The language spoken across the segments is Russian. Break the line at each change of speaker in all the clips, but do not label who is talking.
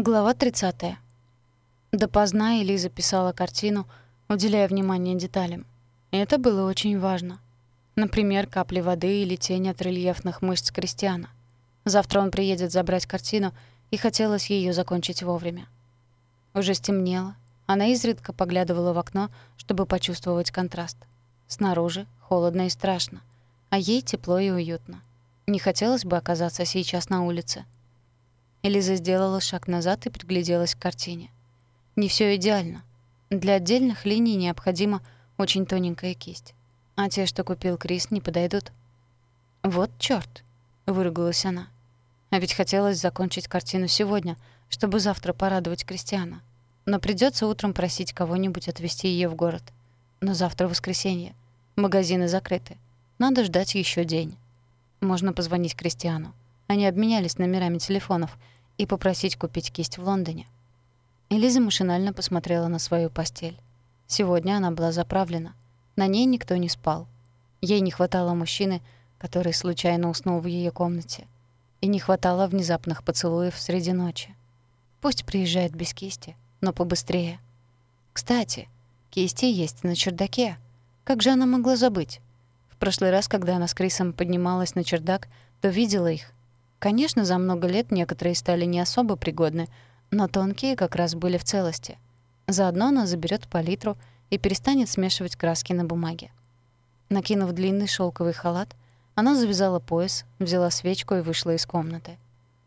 Глава 30. Допоздна Элиза писала картину, уделяя внимание деталям. Это было очень важно. Например, капли воды или тень от рельефных мышц Кристиана. Завтра он приедет забрать картину, и хотелось ее закончить вовремя. Уже стемнело. Она изредка поглядывала в окно, чтобы почувствовать контраст. Снаружи холодно и страшно, а ей тепло и уютно. Не хотелось бы оказаться сейчас на улице. Элиза сделала шаг назад и пригляделась к картине. Не все идеально. Для отдельных линий необходима очень тоненькая кисть. А те, что купил Крис, не подойдут. «Вот чёрт!» — выругалась она. А ведь хотелось закончить картину сегодня, чтобы завтра порадовать Кристиана. Но придётся утром просить кого-нибудь отвезти её в город. Но завтра воскресенье. Магазины закрыты. Надо ждать ещё день. Можно позвонить Кристиану. Они обменялись номерами телефонов и попросить купить кисть в Лондоне. Элиза машинально посмотрела на свою постель. Сегодня она была заправлена. На ней никто не спал. Ей не хватало мужчины, который случайно уснул в её комнате — и не хватало внезапных поцелуев среди ночи. Пусть приезжает без кисти, но побыстрее. Кстати, кисти есть на чердаке. Как же она могла забыть? В прошлый раз, когда она с Крисом поднималась на чердак, то видела их. Конечно, за много лет некоторые стали не особо пригодны, но тонкие как раз были в целости. Заодно она заберет палитру и перестанет смешивать краски на бумаге. Накинув длинный шелковый халат, она завязала пояс, взяла свечку и вышла из комнаты.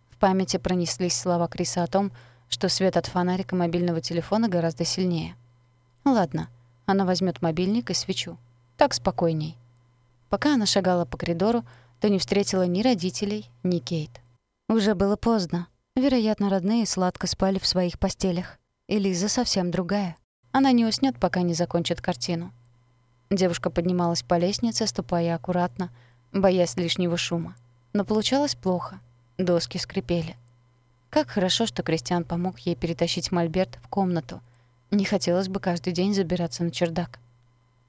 В памяти пронеслись слова Криса о том, что свет от фонарика мобильного телефона гораздо сильнее. Ладно, она возьмет мобильник и свечу. Так спокойней. Пока она шагала по коридору, то не встретила ни родителей, ни Кейт. Уже было поздно. Вероятно, родные сладко спали в своих постелях. И Лиза совсем другая. Она не уснёт, пока не закончит картину. Девушка поднималась по лестнице, ступая аккуратно, боясь лишнего шума. Но получалось плохо. Доски скрипели. Как хорошо, что Кристиан помог ей перетащить мольберт в комнату. Не хотелось бы каждый день забираться на чердак.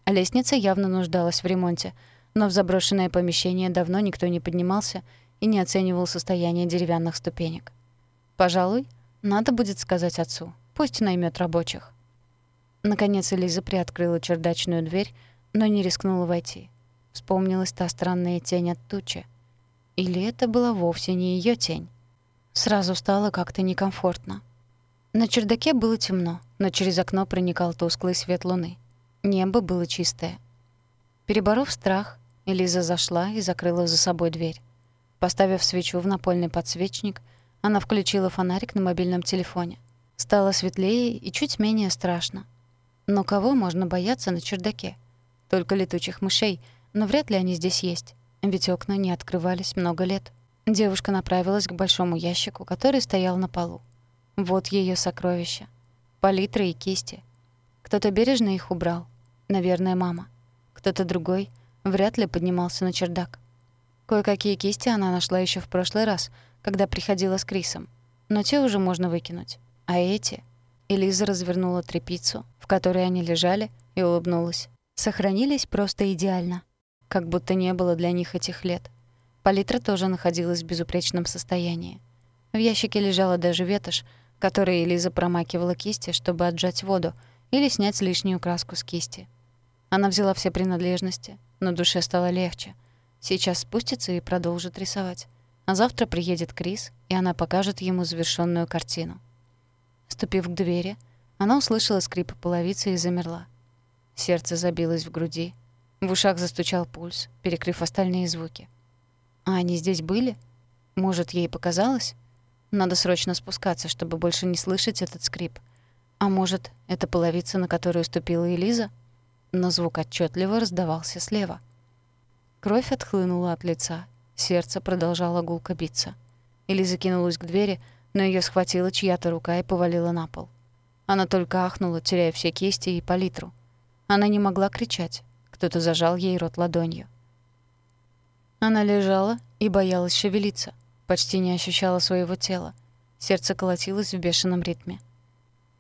Лестница явно нуждалась в ремонте, но в заброшенное помещение давно никто не поднимался и не оценивал состояние деревянных ступенек. Пожалуй, надо будет сказать отцу, пусть наймет рабочих. Наконец Элиза приоткрыла чердачную дверь, но не рискнула войти. Вспомнилась та странная тень от тучи. Или это была вовсе не ее тень? Сразу стало как-то некомфортно. На чердаке было темно, но через окно проникал тусклый свет луны. Небо было чистое. Переборов страх, Элиза зашла и закрыла за собой дверь. Поставив свечу в напольный подсвечник, она включила фонарик на мобильном телефоне. Стало светлее и чуть менее страшно. Но кого можно бояться на чердаке? Только летучих мышей — но вряд ли они здесь есть, ведь окна не открывались много лет. Девушка направилась к большому ящику, который стоял на полу. Вот ее сокровища. Палитры и кисти. Кто-то бережно их убрал. Наверное, мама. Кто-то другой вряд ли поднимался на чердак. Кое-какие кисти она нашла еще в прошлый раз, когда приходила с Крисом. Но те уже можно выкинуть. А эти... Элиза развернула трепицу, в которой они лежали, и улыбнулась. Сохранились просто идеально как будто не было для них этих лет. Палитра тоже находилась в безупречном состоянии. В ящике лежала даже ветошь, которой Элиза промакивала кисти, чтобы отжать воду или снять лишнюю краску с кисти. Она взяла все принадлежности, но душе стало легче. Сейчас спустится и продолжит рисовать. А завтра приедет Крис, и она покажет ему завершенную картину. Ступив к двери, она услышала скрип половицы и замерла. Сердце забилось в груди, в ушах застучал пульс, перекрыв остальные звуки. А они здесь были? Может, ей показалось? Надо срочно спускаться, чтобы больше не слышать этот скрип. А может, это половица, на которую ступила Элиза? Но звук отчетливо раздавался слева. Кровь отхлынула от лица, сердце продолжало гулко биться. Элиза кинулась к двери, но ее схватила чья-то рука и повалила на пол. Она только ахнула, теряя все кисти и палитру. Она не могла кричать, кто-то зажал ей рот ладонью. Она лежала и боялась шевелиться, почти не ощущала своего тела. Сердце колотилось в бешеном ритме.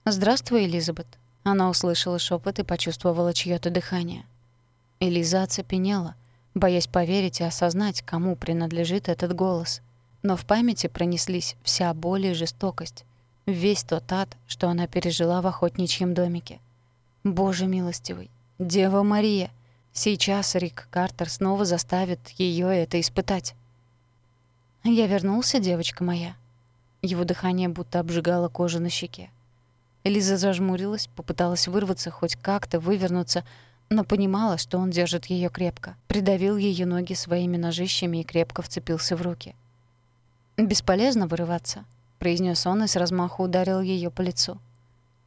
«Здравствуй, Элизабет». Она услышала шепот и почувствовала чьё-то дыхание. Элиза оцепенела, боясь поверить и осознать, кому принадлежит этот голос. Но в памяти пронеслись вся боль и жестокость. весь тот ад, что она пережила в охотничьем домике. Боже милостивый, Дева Мария, сейчас Рик Картер снова заставит ее это испытать. Я вернулся, девочка моя. Его дыхание будто обжигало кожу на щеке. Элиза зажмурилась, попыталась вырваться, хоть как-то вывернуться, но понимала, что он держит ее крепко, придавил ее ноги своими ножищами и крепко вцепился в руки. «Бесполезно вырываться», — произнес он и с размаху ударил ее по лицу.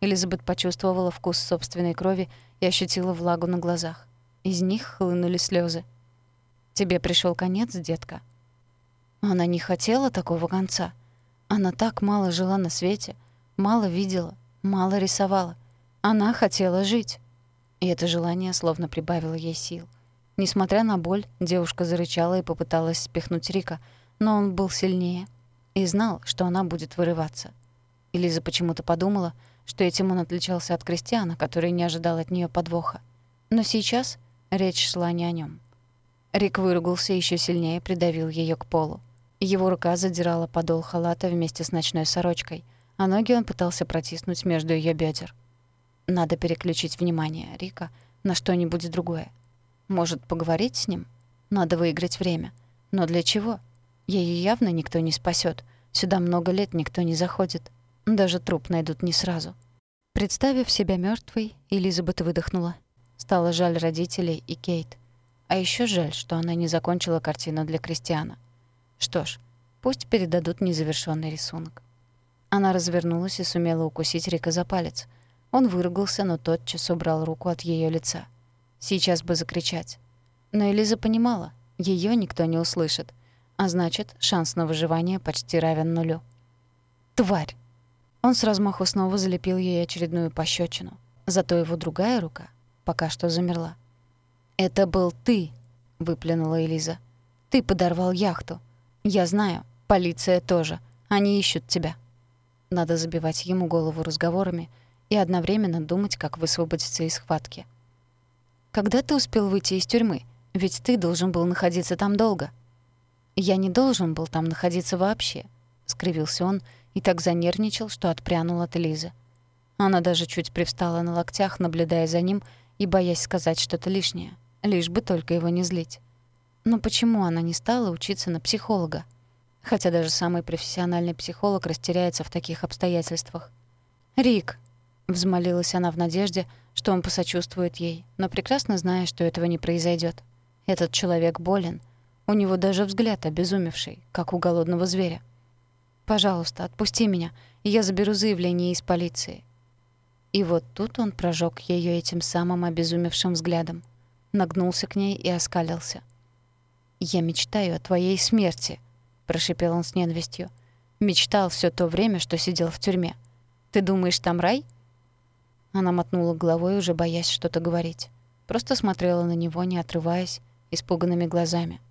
Элизабет почувствовала вкус собственной крови и ощутила влагу на глазах. Из них хлынули слезы. «Тебе пришел конец, детка». Она не хотела такого конца. Она так мало жила на свете, мало видела, мало рисовала. Она хотела жить. И это желание словно прибавило ей сил. Несмотря на боль, девушка зарычала и попыталась спихнуть Рика, но он был сильнее и знал, что она будет вырываться. И Лиза почему-то подумала, что этим он отличался от крестьяна, который не ожидал от нее подвоха. Но сейчас речь шла не о нем. Рик выругался еще сильнее, придавил ее к полу. Его рука задирала подол халата вместе с ночной сорочкой, а ноги он пытался протиснуть между ее бедер. Надо переключить внимание Рика на что-нибудь другое. Может, поговорить с ним? Надо выиграть время. Но для чего? Её явно никто не спасет. Сюда много лет никто не заходит. Даже труп найдут не сразу. Представив себя мертвой, Элизабет выдохнула. Стало жаль родителей и Кейт. А еще жаль, что она не закончила картину для Кристиана. Что ж, пусть передадут незавершенный рисунок. Она развернулась и сумела укусить Рика за палец. Он выругался, но тотчас убрал руку от ее лица. Сейчас бы закричать. Но Элиза понимала, ее никто не услышит, а значит, шанс на выживание почти равен нулю. «Тварь!» Он с размаху снова залепил ей очередную пощечину. Зато его другая рука пока что замерла. «Это был ты!» — выплюнула Элиза. «Ты подорвал яхту. Я знаю, полиция тоже. Они ищут тебя». Надо забивать ему голову разговорами и одновременно думать, как высвободиться из схватки. «Когда ты успел выйти из тюрьмы? Ведь ты должен был находиться там долго». «Я не должен был там находиться вообще», — скривился он и так занервничал, что отпрянул от Лизы. Она даже чуть привстала на локтях, наблюдая за ним и боясь сказать что-то лишнее, лишь бы только его не злить. Но почему она не стала учиться на психолога? Хотя даже самый профессиональный психолог растеряется в таких обстоятельствах. «Рик», — взмолилась она в надежде, что он посочувствует ей, но прекрасно зная, что этого не произойдет. Этот человек болен. У него даже взгляд обезумевший, как у голодного зверя. Пожалуйста, отпусти меня, и я заберу заявление из полиции». И вот тут он прожег ее этим самым обезумевшим взглядом, нагнулся к ней и оскалился. «Я мечтаю о твоей смерти», — прошипел он с ненавистью. «Мечтал все то время, что сидел в тюрьме. Ты думаешь, там рай?» Она мотнула головой, уже боясь что-то говорить. Просто смотрела на него, не отрываясь, испуганными глазами.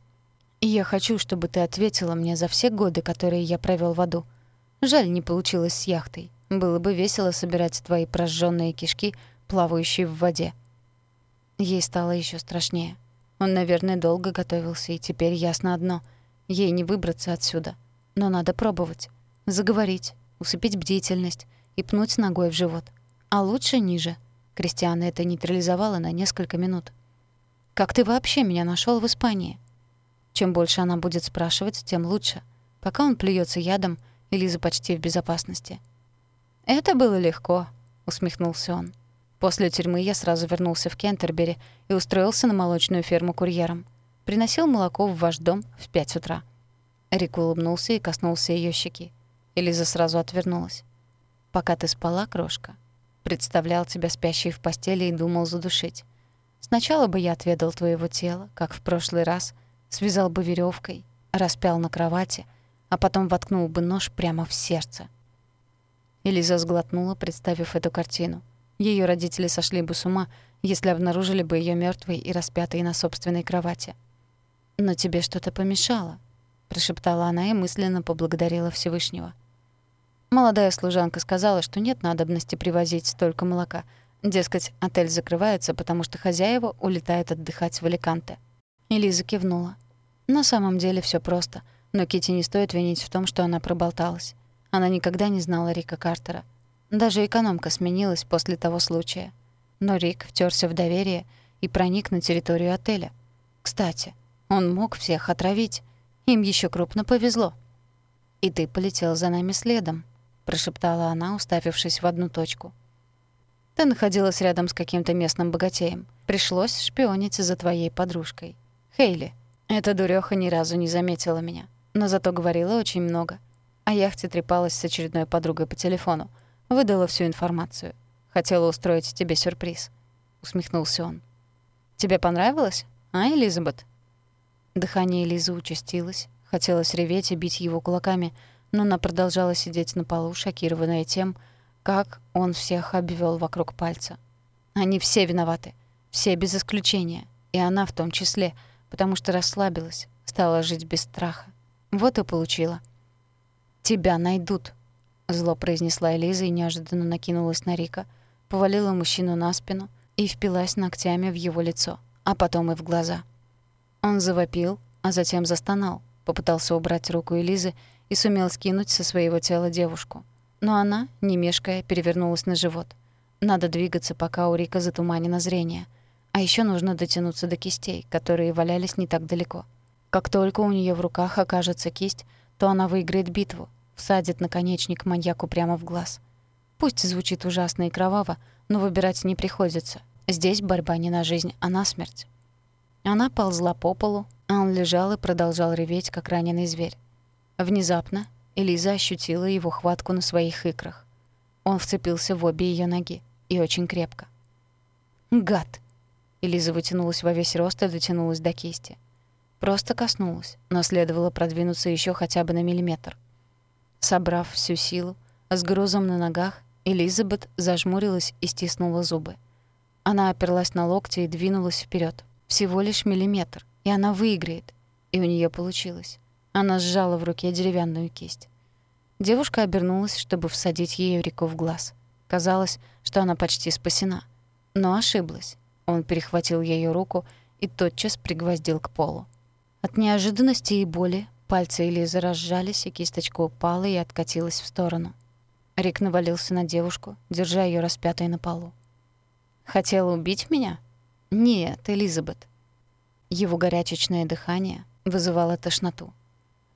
И я хочу, чтобы ты ответила мне за все годы, которые я провел в аду. Жаль, не получилось с яхтой. Было бы весело собирать твои прожженные кишки, плавающие в воде. Ей стало еще страшнее. Он, наверное, долго готовился, и теперь ясно одно — ей не выбраться отсюда. Но надо пробовать. Заговорить, усыпить бдительность и пнуть ногой в живот. А лучше ниже. Кристиана это нейтрализовала на несколько минут. «Как ты вообще меня нашел в Испании?» Чем больше она будет спрашивать, тем лучше. Пока он плюется ядом, Элиза почти в безопасности. «Это было легко», — усмехнулся он. После тюрьмы я сразу вернулся в Кентербери и устроился на молочную ферму курьером. Приносил молоко в ваш дом в пять утра. Рик улыбнулся и коснулся ее щеки. Элиза сразу отвернулась. «Пока ты спала, крошка, представлял тебя спящей в постели и думал задушить. Сначала бы я отведал твоего тела, как в прошлый раз, связал бы веревкой, распял на кровати, а потом воткнул бы нож прямо в сердце. Элиза сглотнула, представив эту картину. Ее родители сошли бы с ума, если обнаружили бы ее мертвой и распятой на собственной кровати. «Но тебе что-то помешало», — прошептала она и мысленно поблагодарила Всевышнего. Молодая служанка сказала, что нет надобности привозить столько молока. Дескать, отель закрывается, потому что хозяева улетают отдыхать в Аликанте. Элиза кивнула. На самом деле все просто, но Кити не стоит винить в том, что она проболталась. Она никогда не знала Рика Картера. Даже экономка сменилась после того случая. Но Рик втерся в доверие и проник на территорию отеля. Кстати, он мог всех отравить. Им еще крупно повезло. «И ты полетел за нами следом», — прошептала она, уставившись в одну точку. «Ты находилась рядом с каким-то местным богатеем. Пришлось шпионить за твоей подружкой. Хейли. Эта дурёха ни разу не заметила меня, но зато говорила очень много. О яхте трепалась с очередной подругой по телефону. Выдала всю информацию. Хотела устроить тебе сюрприз. Усмехнулся он. «Тебе понравилось, а, Элизабет?» Дыхание Элизы участилось. Хотелось реветь и бить его кулаками, но она продолжала сидеть на полу, шокированная тем, как он всех обвел вокруг пальца. Они все виноваты. Все без исключения. И она в том числе, потому что расслабилась, стала жить без страха. Вот и получила. «Тебя найдут», — зло произнесла Элиза и неожиданно накинулась на Рика, повалила мужчину на спину и впилась ногтями в его лицо, а потом и в глаза. Он завопил, а затем застонал, попытался убрать руку Элизы и сумел скинуть со своего тела девушку. Но она, не мешкая, перевернулась на живот. Надо двигаться, пока у Рика затуманено зрение. А еще нужно дотянуться до кистей, которые валялись не так далеко. Как только у нее в руках окажется кисть, то она выиграет битву, всадит наконечник маньяку прямо в глаз. Пусть звучит ужасно и кроваво, но выбирать не приходится. Здесь борьба не на жизнь, а на смерть. Она ползла по полу, а он лежал и продолжал реветь, как раненый зверь. Внезапно Элиза ощутила его хватку на своих икрах. Он вцепился в обе ее ноги, и очень крепко. «Гад!» Элиза вытянулась во весь рост и дотянулась до кисти. Просто коснулась, но следовало продвинуться еще хотя бы на миллиметр. Собрав всю силу, с грузом на ногах, Элизабет зажмурилась и стиснула зубы. Она оперлась на локти и двинулась вперед. Всего лишь миллиметр, и она выиграет. И у нее получилось. Она сжала в руке деревянную кисть. Девушка обернулась, чтобы всадить ей Рику в глаз. Казалось, что она почти спасена. Но ошиблась. Он перехватил ее руку и тотчас пригвоздил к полу. От неожиданности и боли пальцы Элизы разжались, и кисточка упала и откатилась в сторону. Рик навалился на девушку, держа ее распятой на полу. «Хотела убить меня?» «Нет, Элизабет». Его горячечное дыхание вызывало тошноту.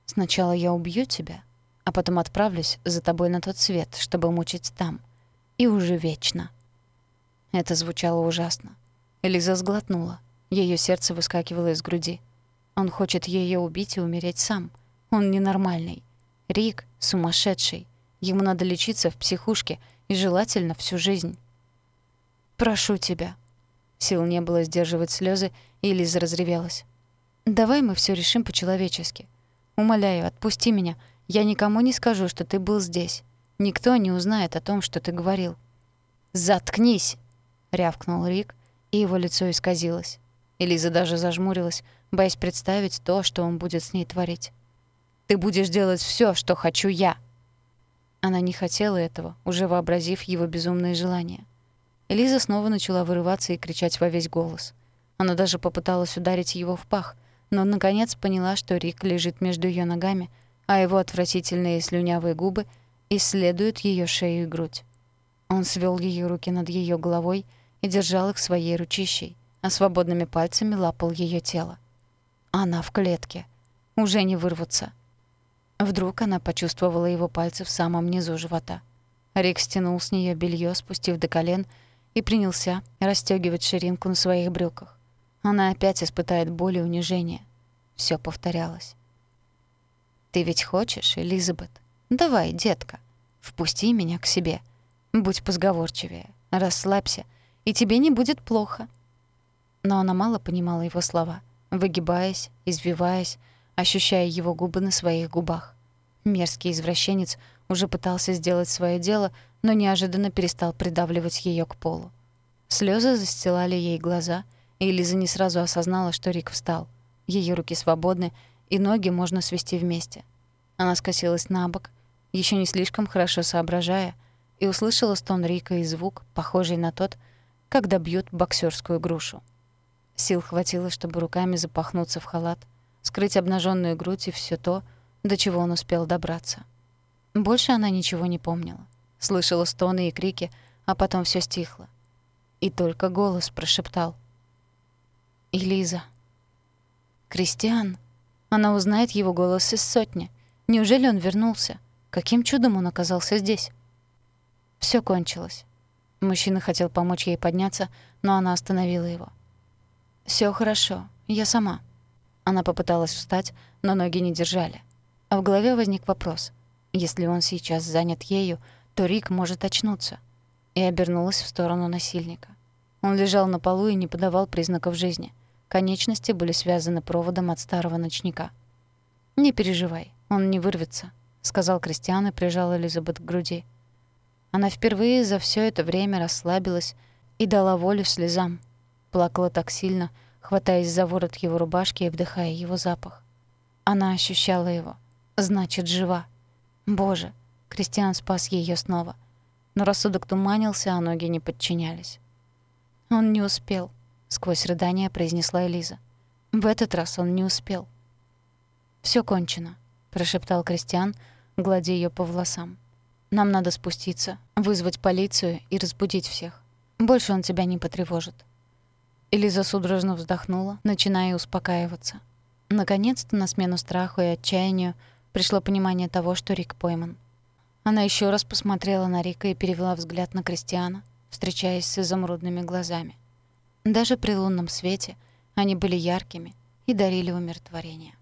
«Сначала я убью тебя, а потом отправлюсь за тобой на тот свет, чтобы мучить там. И уже вечно». Это звучало ужасно. Элиза сглотнула. Ее сердце выскакивало из груди. Он хочет ее убить и умереть сам. Он ненормальный. Рик сумасшедший. Ему надо лечиться в психушке и желательно всю жизнь. «Прошу тебя». Сил не было сдерживать слезы, и Лиза разревелась. «Давай мы все решим по-человечески. Умоляю, отпусти меня. Я никому не скажу, что ты был здесь. Никто не узнает о том, что ты говорил». «Заткнись!» — рявкнул Рик, и его лицо исказилось. Элиза даже зажмурилась, боясь представить то, что он будет с ней творить. «Ты будешь делать все, что хочу я!» Она не хотела этого, уже вообразив его безумные желания. Элиза снова начала вырываться и кричать во весь голос. Она даже попыталась ударить его в пах, но наконец поняла, что Рик лежит между ее ногами, а его отвратительные слюнявые губы исследуют ее шею и грудь. Он свел ее руки над ее головой и держал их своей ручищей, а свободными пальцами лапал ее тело. Она в клетке. Уже не вырваться. Вдруг она почувствовала его пальцы в самом низу живота. Рик стянул с нее белье, спустив до колен, и принялся расстегивать ширинку на своих брюках. Она опять испытает боль и унижение. Все повторялось. «Ты ведь хочешь, Элизабет? Давай, детка, впусти меня к себе. Будь позговорчивее, расслабься — и тебе не будет плохо». Но она мало понимала его слова, выгибаясь, извиваясь, ощущая его губы на своих губах. Мерзкий извращенец уже пытался сделать свое дело, но неожиданно перестал придавливать ее к полу. Слезы застилали ей глаза, и Лиза не сразу осознала, что Рик встал. Ее руки свободны, и ноги можно свести вместе. Она скосилась на бок, еще не слишком хорошо соображая, и услышала стон Рика и звук, похожий на тот, когда бьют боксерскую грушу. Сил хватило, чтобы руками запахнуться в халат, скрыть обнаженную грудь и все то, до чего он успел добраться. Больше она ничего не помнила. Слышала стоны и крики, а потом все стихло. И только голос прошептал. «Элиза». «Кристиан». Она узнает его голос из сотни. Неужели он вернулся? Каким чудом он оказался здесь? Все кончилось. Мужчина хотел помочь ей подняться, но она остановила его. Все хорошо, я сама». Она попыталась встать, но ноги не держали. А в голове возник вопрос. Если он сейчас занят ею, то Рик может очнуться. И обернулась в сторону насильника. Он лежал на полу и не подавал признаков жизни. Конечности были связаны проводом от старого ночника. «Не переживай, он не вырвется», — сказал Кристиан и прижал Элизабет к груди. Она впервые за все это время расслабилась и дала волю слезам. Плакала так сильно, хватаясь за ворот его рубашки и вдыхая его запах. Она ощущала его. Значит, жива. Боже, Кристиан спас ее снова. Но рассудок туманился, а ноги не подчинялись. Он не успел сквозь рыдания произнесла Элиза. В этот раз он не успел. Все кончено, прошептал Кристиан, гладя ее по волосам. Нам надо спуститься, вызвать полицию и разбудить всех. Больше он тебя не потревожит. Элиза судорожно вздохнула, начиная успокаиваться. Наконец-то на смену страху и отчаянию пришло понимание того, что Рик пойман. Она еще раз посмотрела на Рика и перевела взгляд на Кристиана, встречаясь с изумрудными глазами. Даже при лунном свете они были яркими и дарили умиротворение.